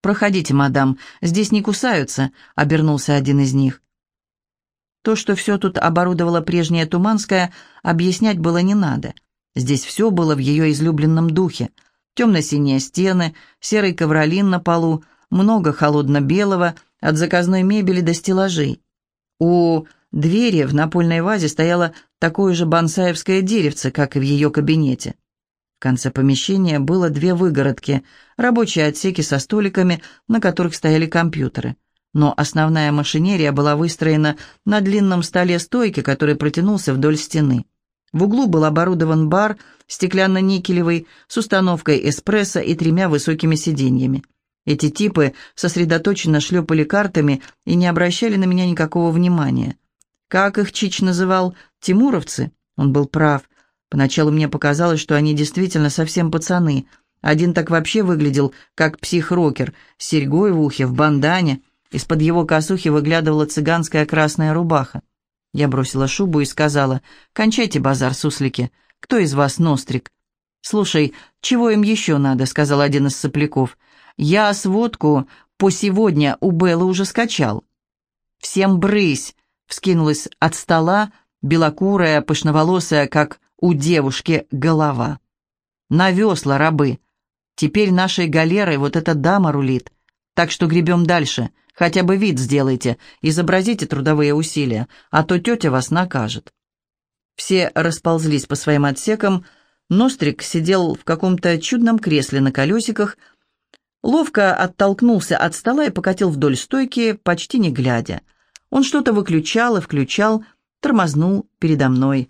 «Проходите, мадам, здесь не кусаются», — обернулся один из них. То, что все тут оборудовала прежняя Туманская, объяснять было не надо. Здесь все было в ее излюбленном духе. Темно-синие стены, серый ковролин на полу, много холодно-белого, от заказной мебели до стеллажей. У двери в напольной вазе стояло такое же бонсаевское деревце, как и в ее кабинете. В конце помещения было две выгородки, рабочие отсеки со столиками, на которых стояли компьютеры. Но основная машинерия была выстроена на длинном столе стойки, который протянулся вдоль стены. В углу был оборудован бар, стеклянно-никелевый, с установкой эспрессо и тремя высокими сиденьями. Эти типы сосредоточенно шлепали картами и не обращали на меня никакого внимания. Как их Чич называл? Тимуровцы? Он был прав. Поначалу мне показалось, что они действительно совсем пацаны. Один так вообще выглядел, как псих-рокер, с серьгой в ухе, в бандане. Из-под его косухи выглядывала цыганская красная рубаха. Я бросила шубу и сказала, «Кончайте базар, суслики. Кто из вас нострик?» «Слушай, чего им еще надо?» — сказал один из сопляков. «Я сводку по сегодня у Беллы уже скачал». «Всем брысь!» — вскинулась от стола, белокурая, пышноволосая, как у девушки, голова. «На весла, рабы! Теперь нашей галерой вот эта дама рулит. Так что гребем дальше. Хотя бы вид сделайте, изобразите трудовые усилия, а то тетя вас накажет». Все расползлись по своим отсекам. Нострик сидел в каком-то чудном кресле на колесиках, ловко оттолкнулся от стола и покатил вдоль стойки, почти не глядя. Он что-то выключал и включал, тормознул передо мной.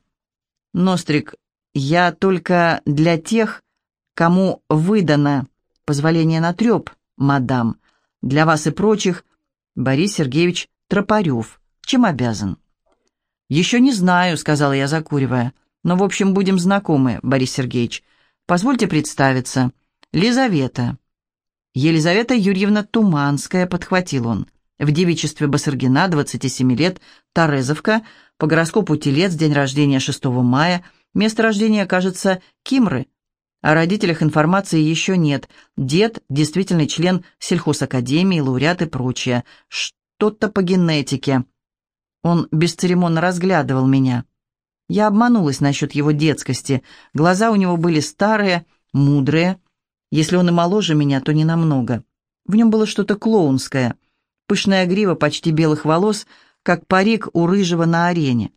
«Нострик, я только для тех, кому выдано позволение на треп, мадам. Для вас и прочих Борис Сергеевич Тропарев. Чем обязан?» «Еще не знаю», — сказала я, закуривая. «Но, в общем, будем знакомы, Борис Сергеевич. Позвольте представиться. Лизавета». «Елизавета Юрьевна Туманская», — подхватил он. В девичестве Басаргина, 27 лет, Торезовка, по гороскопу Телец, день рождения 6 мая, место рождения, кажется, Кимры. О родителях информации еще нет. Дед – действительный член сельхозакадемии, лауреат и прочее. Что-то по генетике. Он бесцеремонно разглядывал меня. Я обманулась насчет его детскости. Глаза у него были старые, мудрые. Если он и моложе меня, то не намного. В нем было что-то клоунское. Пышная грива почти белых волос, как парик у рыжего на арене.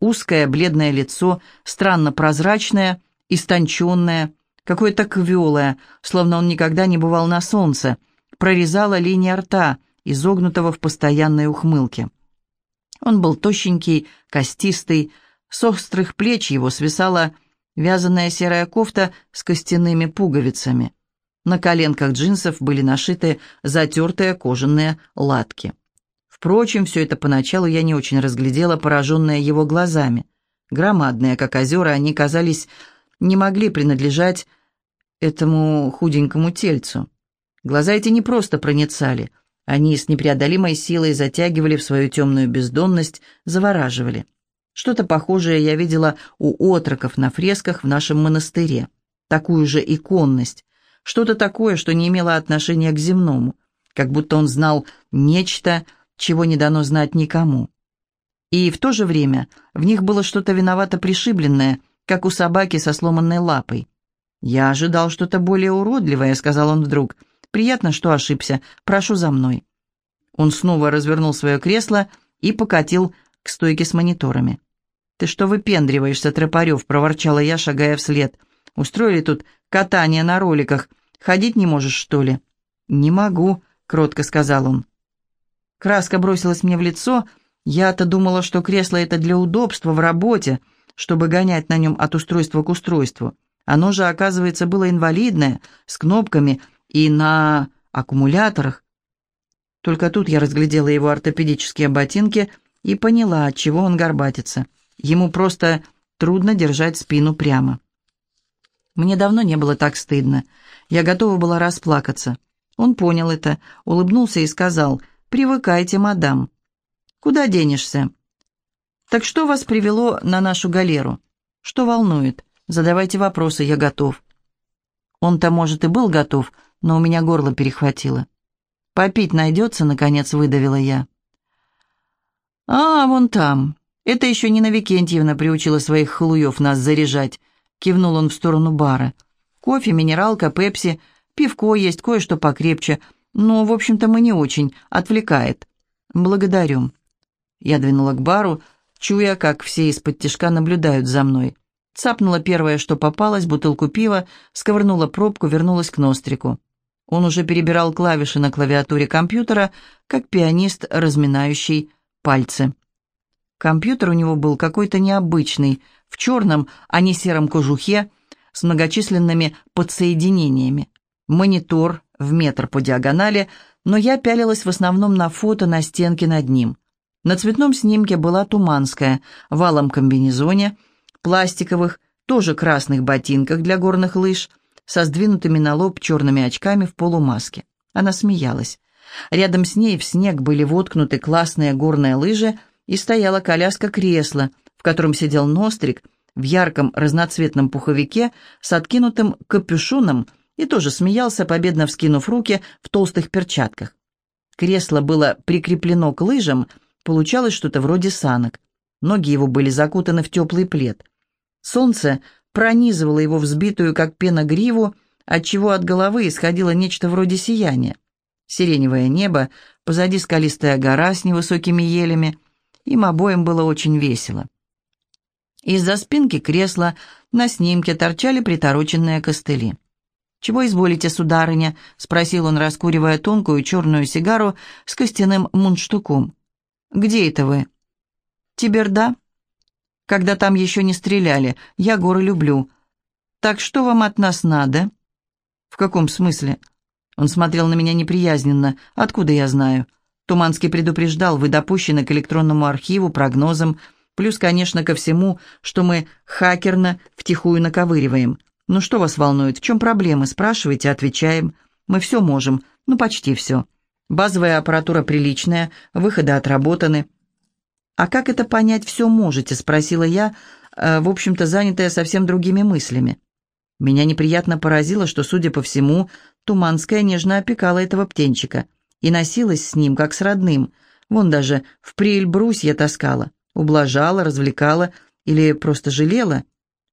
Узкое бледное лицо, странно прозрачное, истонченное – какое-то квелое, словно он никогда не бывал на солнце, прорезала линия рта, изогнутого в постоянной ухмылке. Он был тощенький, костистый, с острых плеч его свисала вязаная серая кофта с костяными пуговицами. На коленках джинсов были нашиты затертые кожаные латки. Впрочем, все это поначалу я не очень разглядела, пораженная его глазами. Громадные, как озера, они казались не могли принадлежать этому худенькому тельцу. Глаза эти не просто проницали, они с непреодолимой силой затягивали в свою темную бездонность, завораживали. Что-то похожее я видела у отроков на фресках в нашем монастыре. Такую же иконность, что-то такое, что не имело отношения к земному, как будто он знал нечто, чего не дано знать никому. И в то же время в них было что-то виновато пришибленное – как у собаки со сломанной лапой. «Я ожидал что-то более уродливое», — сказал он вдруг. «Приятно, что ошибся. Прошу за мной». Он снова развернул свое кресло и покатил к стойке с мониторами. «Ты что выпендриваешься, Тропарев?» — проворчала я, шагая вслед. «Устроили тут катание на роликах. Ходить не можешь, что ли?» «Не могу», — кротко сказал он. Краска бросилась мне в лицо. Я-то думала, что кресло это для удобства в работе, — чтобы гонять на нем от устройства к устройству. Оно же, оказывается, было инвалидное, с кнопками и на аккумуляторах. Только тут я разглядела его ортопедические ботинки и поняла, от чего он горбатится. Ему просто трудно держать спину прямо. Мне давно не было так стыдно. Я готова была расплакаться. Он понял это, улыбнулся и сказал, «Привыкайте, мадам». «Куда денешься?» Так что вас привело на нашу галеру? Что волнует? Задавайте вопросы, я готов». Он-то, может, и был готов, но у меня горло перехватило. «Попить найдется?» — наконец выдавила я. «А, вон там. Это еще Нина Викентьевна приучила своих халуев нас заряжать», — кивнул он в сторону бара. «Кофе, минералка, пепси, пивко есть, кое-что покрепче. Но, в общем-то, мы не очень. Отвлекает». «Благодарю». Я двинула к бару, чуя, как все из-под тишка наблюдают за мной. Цапнула первое, что попалось, бутылку пива, сковырнула пробку, вернулась к Нострику. Он уже перебирал клавиши на клавиатуре компьютера, как пианист, разминающий пальцы. Компьютер у него был какой-то необычный, в черном, а не сером кожухе, с многочисленными подсоединениями. Монитор в метр по диагонали, но я пялилась в основном на фото на стенке над ним. На цветном снимке была Туманская, в алом комбинезоне, пластиковых, тоже красных ботинках для горных лыж, со сдвинутыми на лоб черными очками в полумаске. Она смеялась. Рядом с ней в снег были воткнуты классные горные лыжи и стояла коляска-кресло, котором сидел Нострик в ярком разноцветном пуховике с откинутым капюшоном и тоже смеялся, победно вскинув руки в толстых перчатках. Кресло было прикреплено к лыжам, получалось что-то вроде санок. Ноги его были закутаны в теплый плед. Солнце пронизывало его взбитую, как пена, гриву, отчего от головы исходило нечто вроде сияния. Сиреневое небо, позади скалистая гора с невысокими елями. Им обоим было очень весело. Из-за спинки кресла на снимке торчали притороченные костыли. «Чего изволите, сударыня?» — спросил он, раскуривая тонкую черную сигару с костяным мундштуком. «Где это вы?» «Тиберда?» «Когда там еще не стреляли. Я горы люблю. Так что вам от нас надо?» «В каком смысле?» Он смотрел на меня неприязненно. «Откуда я знаю?» Туманский предупреждал, вы допущены к электронному архиву, прогнозам, плюс, конечно, ко всему, что мы хакерно втихую наковыриваем. Ну что вас волнует, в чем проблемы? Спрашивайте, отвечаем. Мы все можем, ну почти все. Базовая аппаратура приличная, выходы отработаны. «А как это понять все можете?» — спросила я, э, в общем-то, занятая совсем другими мыслями. Меня неприятно поразило, что, судя по всему, Туманская нежно опекала этого птенчика и носилась с ним, как с родным. Вон даже в приэльбрусье таскала, ублажала, развлекала или просто жалела.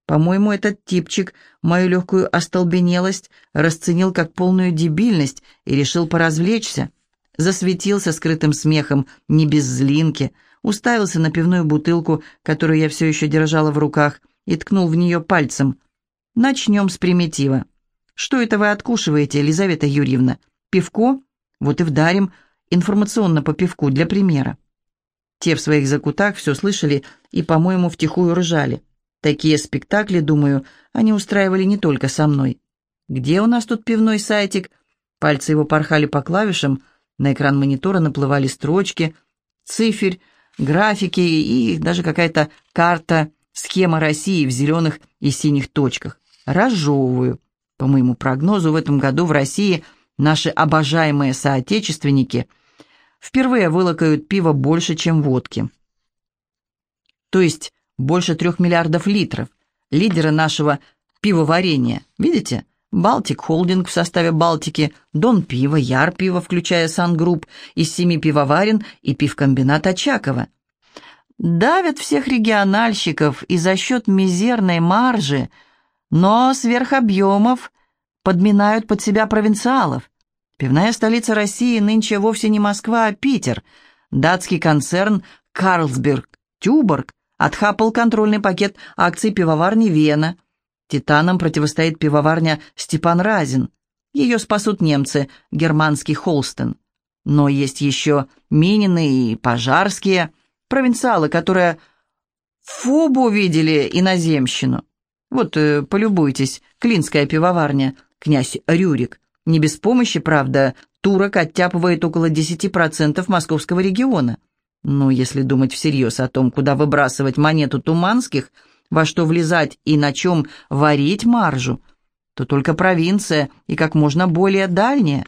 По-моему, этот типчик мою легкую остолбенелость расценил как полную дебильность и решил поразвлечься. Засветился скрытым смехом, не без злинки, уставился на пивную бутылку, которую я все еще держала в руках, и ткнул в нее пальцем. «Начнем с примитива. Что это вы откушиваете, Елизавета Юрьевна? Пивко? Вот и вдарим информационно по пивку для примера». Те в своих закутах все слышали и, по-моему, втихую ржали. Такие спектакли, думаю, они устраивали не только со мной. Где у нас тут пивной сайтик? Пальцы его порхали по клавишам, на экран монитора наплывали строчки, циферь, графики и даже какая-то карта, схема России в зеленых и синих точках. Разжевываю. По моему прогнозу, в этом году в России наши обожаемые соотечественники впервые вылакают пива больше, чем водки. То есть больше трех миллиардов литров. Лидеры нашего пивоварения. Видите? Балтик Холдинг в составе Балтики, Дон Пиво, Яр Пиво, включая Сан-Групп, из семи пивоварен и пивкомбинат Очакова. Давят всех региональщиков и за счет мизерной маржи, но сверх объемов подминают под себя провинциалов. Пивная столица России нынче вовсе не Москва, а Питер. Датский концерн «Карлсберг Тюборг» отхапал контрольный пакет акций пивоварни «Вена», Титанам противостоит пивоварня «Степан Разин». Ее спасут немцы, германский Холстен. Но есть еще Минины и Пожарские, провинциалы, которые фобу видели иноземщину. Вот, э, полюбуйтесь, Клинская пивоварня, князь Рюрик. Не без помощи, правда, турок оттяпывает около 10% московского региона. Но если думать всерьез о том, куда выбрасывать монету Туманских – во что влезать и на чем варить маржу, то только провинция и как можно более дальняя.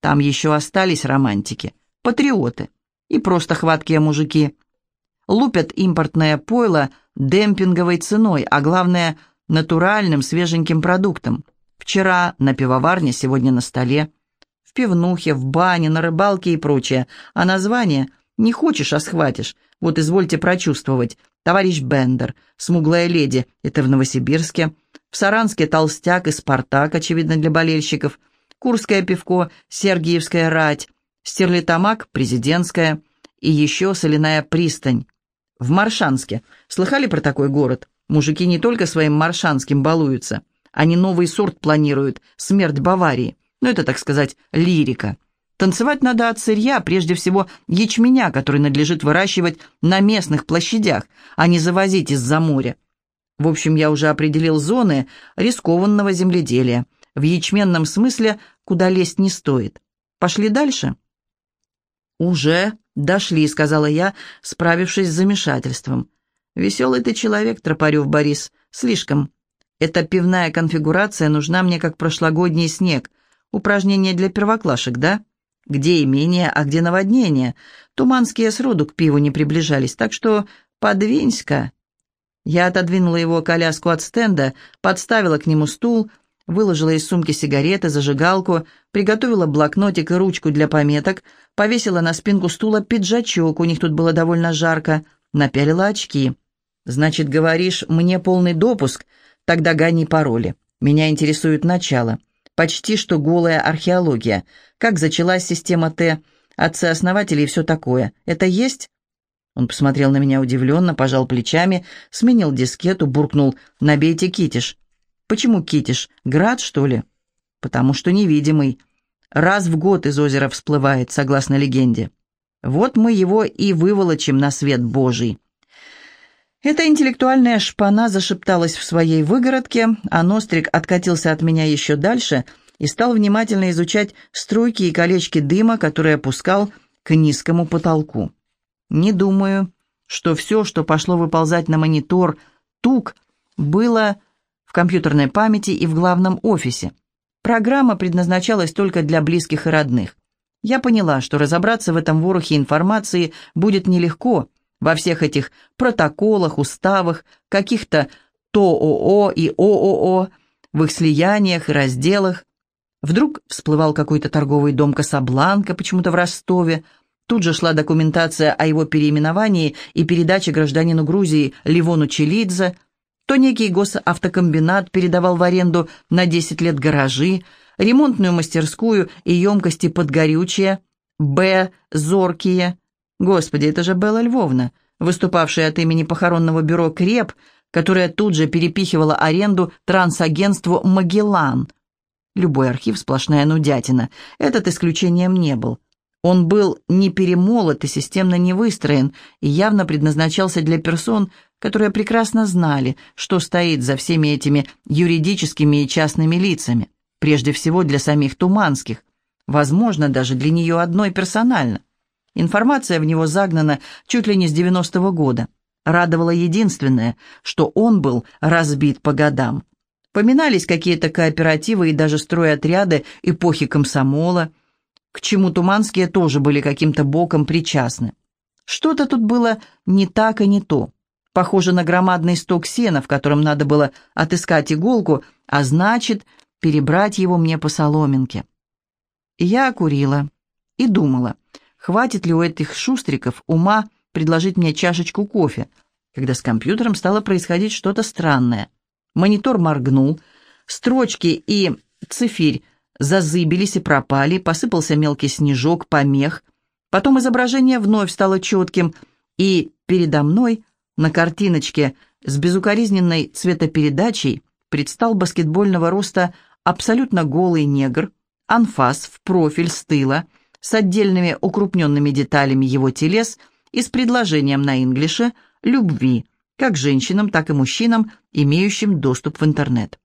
Там еще остались романтики, патриоты и просто хваткие мужики. Лупят импортное пойло демпинговой ценой, а главное – натуральным свеженьким продуктом. Вчера на пивоварне, сегодня на столе. В пивнухе, в бане, на рыбалке и прочее. А название не хочешь, а схватишь. Вот извольте прочувствовать. Товарищ Бендер, смуглая леди, это в Новосибирске. В Саранске толстяк и Спартак, очевидно, для болельщиков. Курское пивко, Сергиевская рать. Стерлитамак, президентская. И еще соляная пристань. В Маршанске. Слыхали про такой город? Мужики не только своим маршанским балуются. Они новый сорт планируют, смерть Баварии. Ну, это, так сказать, лирика. Танцевать надо от сырья, прежде всего ячменя, который надлежит выращивать на местных площадях, а не завозить из-за моря. В общем, я уже определил зоны рискованного земледелия. В ячменном смысле, куда лезть не стоит. Пошли дальше? «Уже дошли», — сказала я, справившись с замешательством. «Веселый ты человек, Тропарев Борис. Слишком. Эта пивная конфигурация нужна мне как прошлогодний снег. Упражнение для первоклашек, да? Где имение, а где наводнение? Туманские сроду к пиву не приближались, так что подвинься-ка». Я отодвинула его коляску от стенда, подставила к нему стул, выложила из сумки сигареты, зажигалку, приготовила блокнотик и ручку для пометок, повесила на спинку стула пиджачок, у них тут было довольно жарко, напялила очки. «Значит, говоришь, мне полный допуск? Тогда гони пароли. Меня интересует начало. Почти что голая археология. Как зачалась система Т, отцы-основатели и все такое. Это есть?» Он посмотрел на меня удивленно, пожал плечами, сменил дискету, буркнул «Набейте китиш». «Почему китиш? Град, что ли?» «Потому что невидимый. Раз в год из озера всплывает, согласно легенде. Вот мы его и выволочим на свет Божий». Эта интеллектуальная шпана зашепталась в своей выгородке, а Нострик откатился от меня еще дальше и стал внимательно изучать струйки и колечки дыма, которые опускал к низкому потолку. Не думаю, что все, что пошло выползать на монитор, тук, было в компьютерной памяти и в главном офисе. Программа предназначалась только для близких и родных. Я поняла, что разобраться в этом ворохе информации будет нелегко – во всех этих протоколах, уставах, каких-то ТОО и ООО, в их слияниях и разделах. Вдруг всплывал какой-то торговый дом Касабланка, почему-то в Ростове. Тут же шла документация о его переименовании и передаче гражданину Грузии Ливону Челидзе. То некий госавтокомбинат передавал в аренду на 10 лет гаражи, ремонтную мастерскую и емкости под горючее, Б. Зоркие, Господи, это же Белла Львовна, выступавшая от имени похоронного бюро «Креп», которая тут же перепихивала аренду трансагентству «Магеллан». Любой архив сплошная нудятина. Этот исключением не был. Он был не перемолот и системно не выстроен, и явно предназначался для персон, которые прекрасно знали, что стоит за всеми этими юридическими и частными лицами, прежде всего для самих Туманских, возможно, даже для нее одной персонально. Информация в него загнана чуть ли не с 90-го года. Радовало единственное, что он был разбит по годам. Поминались какие-то кооперативы и даже стройотряды эпохи комсомола, к чему Туманские тоже были каким-то боком причастны. Что-то тут было не так и не то. Похоже на громадный сток сена, в котором надо было отыскать иголку, а значит, перебрать его мне по соломинке. Я курила и думала, хватит ли у этих шустриков ума предложить мне чашечку кофе, когда с компьютером стало происходить что-то странное. Монитор моргнул, строчки и цифирь зазыбились и пропали, посыпался мелкий снежок, помех. Потом изображение вновь стало четким, и передо мной на картиночке с безукоризненной цветопередачей предстал баскетбольного роста абсолютно голый негр, анфас в профиль с тыла — с отдельными укрупненными деталями его телес и с предложением на инглише любви, как женщинам, так и мужчинам, имеющим доступ в интернет.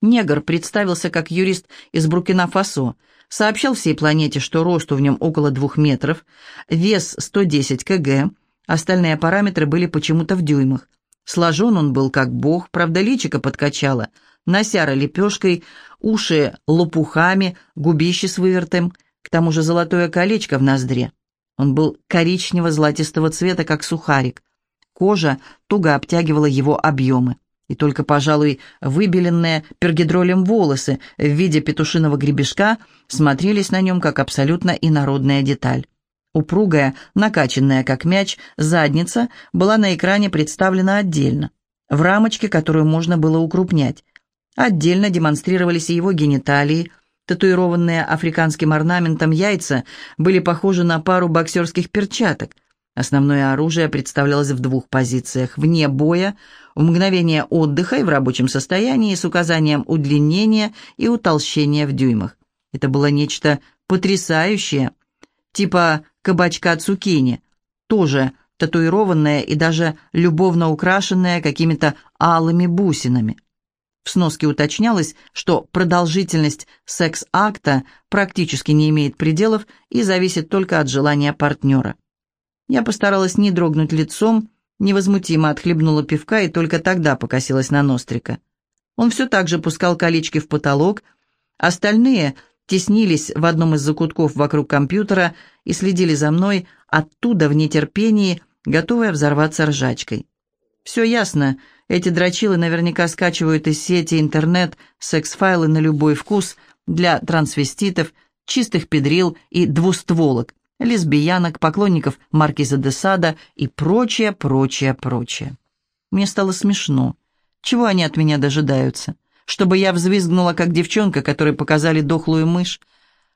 Негр представился как юрист из Буркина-Фасо, сообщал всей планете, что росту в нем около двух метров, вес 110 кг, остальные параметры были почему-то в дюймах. Сложен он был как бог, правда личико подкачало, носяра лепешкой, уши лопухами, губище с вывертом – к тому же золотое колечко в ноздре. Он был коричнево-золотистого цвета, как сухарик. Кожа туго обтягивала его объемы. И только, пожалуй, выбеленные пергидролем волосы в виде петушиного гребешка смотрелись на нем как абсолютно инородная деталь. Упругая, накачанная как мяч, задница была на экране представлена отдельно, в рамочке, которую можно было укрупнять. Отдельно демонстрировались и его гениталии, татуированные африканским орнаментом яйца были похожи на пару боксерских перчаток. Основное оружие представлялось в двух позициях – вне боя, в мгновение отдыха и в рабочем состоянии с указанием удлинения и утолщения в дюймах. Это было нечто потрясающее, типа кабачка цукини, тоже татуированное и даже любовно украшенное какими-то алыми бусинами. В сноске уточнялось, что продолжительность секс-акта практически не имеет пределов и зависит только от желания партнера. Я постаралась не дрогнуть лицом, невозмутимо отхлебнула пивка и только тогда покосилась на Нострика. Он все так же пускал колечки в потолок, остальные теснились в одном из закутков вокруг компьютера и следили за мной оттуда в нетерпении, готовые взорваться ржачкой. Все ясно, эти дрочилы наверняка скачивают из сети интернет секс-файлы на любой вкус для трансвеститов, чистых педрил и двустволок, лесбиянок, поклонников Маркиза де Сада и прочее, прочее, прочее. Мне стало смешно. Чего они от меня дожидаются? Чтобы я взвизгнула, как девчонка, которой показали дохлую мышь?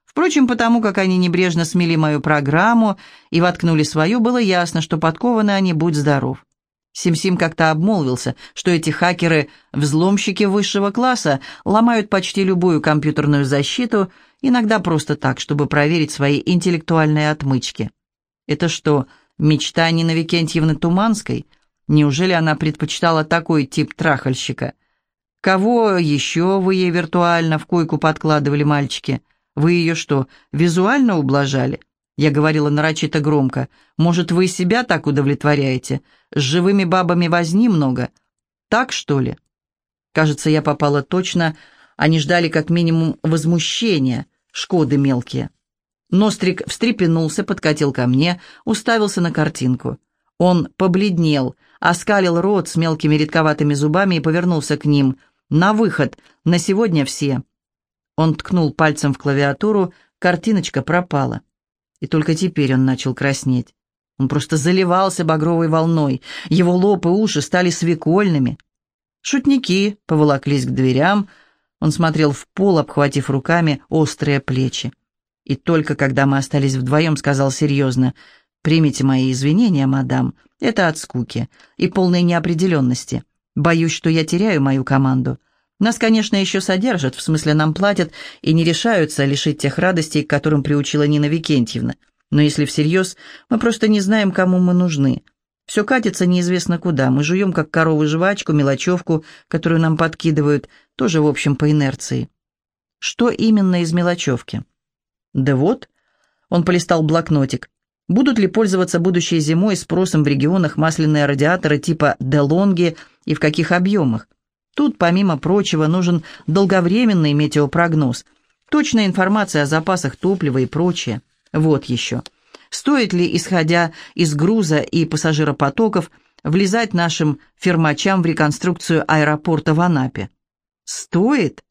Впрочем, потому как они небрежно смели мою программу и воткнули свою, было ясно, что подкованы они, будь здоров. Сим-Сим как-то обмолвился, что эти хакеры – взломщики высшего класса, ломают почти любую компьютерную защиту, иногда просто так, чтобы проверить свои интеллектуальные отмычки. Это что, мечта Нины Викентьевны Туманской? Неужели она предпочитала такой тип трахальщика? Кого еще вы ей виртуально в койку подкладывали, мальчики? Вы ее что, визуально ублажали? Я говорила нарочито громко. Может, вы себя так удовлетворяете? С живыми бабами возни много. Так, что ли? Кажется, я попала точно. Они ждали как минимум возмущения, шкоды мелкие. Нострик встрепенулся, подкатил ко мне, уставился на картинку. Он побледнел, оскалил рот с мелкими редковатыми зубами и повернулся к ним. «На выход! На сегодня все!» Он ткнул пальцем в клавиатуру, картиночка пропала. И только теперь он начал краснеть. Он просто заливался багровой волной. Его лоб и уши стали свекольными. Шутники поволоклись к дверям. Он смотрел в пол, обхватив руками острые плечи. И только когда мы остались вдвоем, сказал серьезно, «Примите мои извинения, мадам, это от скуки и полной неопределенности. Боюсь, что я теряю мою команду. Нас, конечно, еще содержат, в смысле нам платят и не решаются лишить тех радостей, к которым приучила Нина Викентьевна. Но если всерьез, мы просто не знаем, кому мы нужны. Все катится неизвестно куда. Мы жуем, как коровы, жвачку, мелочевку, которую нам подкидывают, тоже, в общем, по инерции. Что именно из мелочевки? Да вот, он полистал блокнотик. Будут ли пользоваться будущей зимой спросом в регионах масляные радиаторы типа «Делонги» и в каких объемах? Тут, помимо прочего, нужен долговременный метеопрогноз, точная информация о запасах топлива и прочее. Вот еще. Стоит ли, исходя из груза и пассажиропотоков, влезать нашим фермачам в реконструкцию аэропорта в Анапе? Стоит?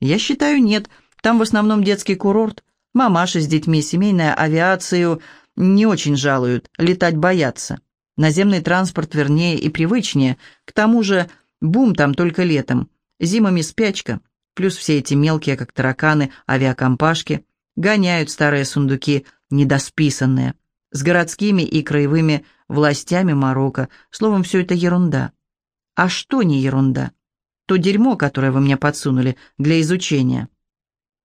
Я считаю, нет. Там в основном детский курорт. Мамаши с детьми, семейная авиацию не очень жалуют, летать боятся. Наземный транспорт вернее и привычнее. К тому же бум там только летом. Зимами спячка. Плюс все эти мелкие, как тараканы, авиакомпашки – гоняют старые сундуки, недосписанные, с городскими и краевыми властями Марокко. Словом, все это ерунда. А что не ерунда? То дерьмо, которое вы мне подсунули для изучения.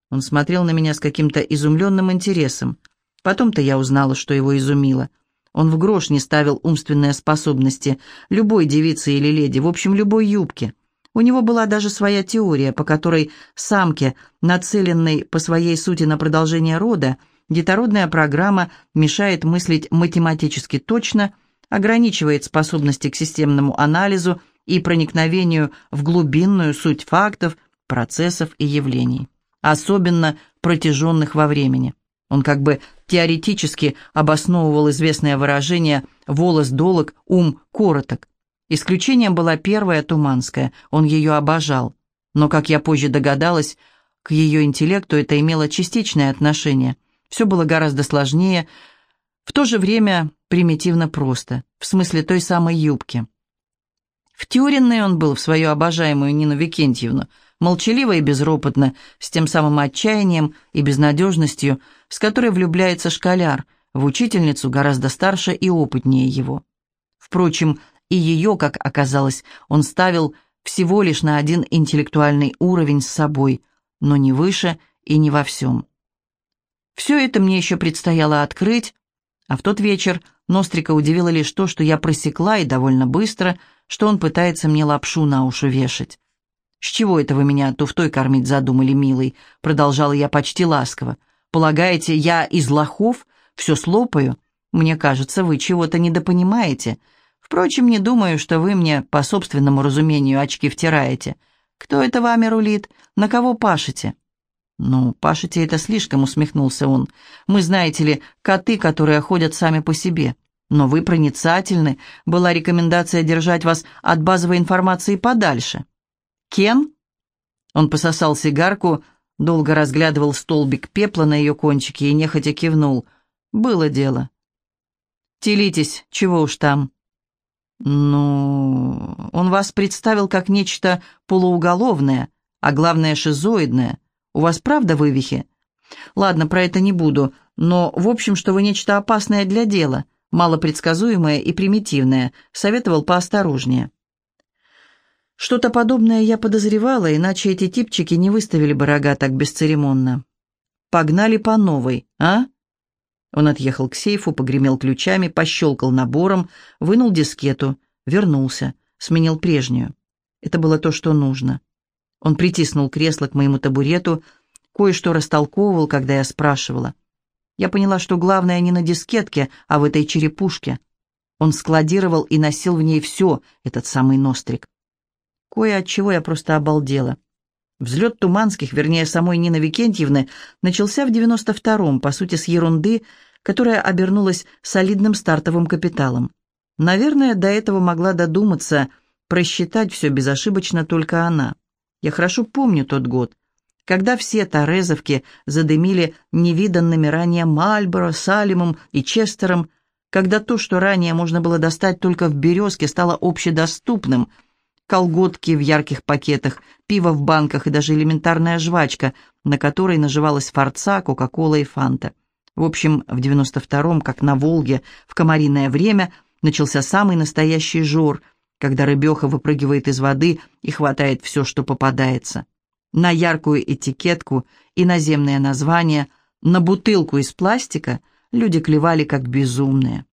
Он смотрел на меня с каким-то изумленным интересом. Потом-то я узнала, что его изумило. Он в грош не ставил умственные способности любой девицы или леди, в общем, любой юбки. У него была даже своя теория, по которой самке, нацеленной по своей сути на продолжение рода, детородная программа мешает мыслить математически точно, ограничивает способности к системному анализу и проникновению в глубинную суть фактов, процессов и явлений, особенно протяженных во времени. Он как бы теоретически обосновывал известное выражение «волос долог, ум короток», Исключением была первая Туманская, он ее обожал. Но, как я позже догадалась, к ее интеллекту это имело частичное отношение. Все было гораздо сложнее, в то же время примитивно просто, в смысле той самой юбки. Втюренный он был в свою обожаемую Нину Викентьевну, молчаливо и безропотно, с тем самым отчаянием и безнадежностью, с которой влюбляется школяр, в учительницу гораздо старше и опытнее его. Впрочем, и ее, как оказалось, он ставил всего лишь на один интеллектуальный уровень с собой, но не выше и не во всем. Все это мне еще предстояло открыть, а в тот вечер Нострика удивило лишь то, что я просекла и довольно быстро, что он пытается мне лапшу на уши вешать. «С чего это вы меня туфтой кормить задумали, милый?» Продолжала я почти ласково. «Полагаете, я из лохов все слопаю? Мне кажется, вы чего-то недопонимаете. Впрочем, не думаю, что вы мне по собственному разумению очки втираете. Кто это вами рулит? На кого пашете?» «Ну, пашете это слишком», — усмехнулся он. «Мы, знаете ли, коты, которые ходят сами по себе. Но вы проницательны. Была рекомендация держать вас от базовой информации подальше». «Кен?» Он пососал сигарку, долго разглядывал столбик пепла на ее кончике и нехотя кивнул. «Было дело». «Телитесь, чего уж там». «Ну, он вас представил как нечто полууголовное, а главное шизоидное. У вас правда вывихи?» «Ладно, про это не буду, но, в общем, что вы нечто опасное для дела, малопредсказуемое и примитивное, советовал поосторожнее». Что-то подобное я подозревала, иначе эти типчики не выставили бы рога так бесцеремонно. «Погнали по новой, а?» Он отъехал к сейфу, погремел ключами, пощелкал набором, вынул дискету, вернулся, сменил прежнюю. Это было то, что нужно. Он притиснул кресло к моему табурету, кое-что растолковывал, когда я спрашивала. Я поняла, что главное не на дискетке, а в этой черепушке. Он складировал и носил в ней все, этот самый нострик. Кое от чего я просто обалдела. Взлет Туманских, вернее, самой Нины Викентьевны, начался в 92-м, по сути, с ерунды, которая обернулась солидным стартовым капиталом. Наверное, до этого могла додуматься, просчитать все безошибочно только она. Я хорошо помню тот год, когда все Торезовки задымили невиданными ранее Мальборо, Салимом и Честером, когда то, что ранее можно было достать только в «Березке», стало общедоступным – колготки в ярких пакетах, пиво в банках и даже элементарная жвачка, на которой наживалась форца, кока-кола и фанта. В общем, в 92-м, как на Волге, в комариное время, начался самый настоящий жор, когда рыбеха выпрыгивает из воды и хватает все, что попадается. На яркую этикетку и наземное название, на бутылку из пластика люди клевали как безумные.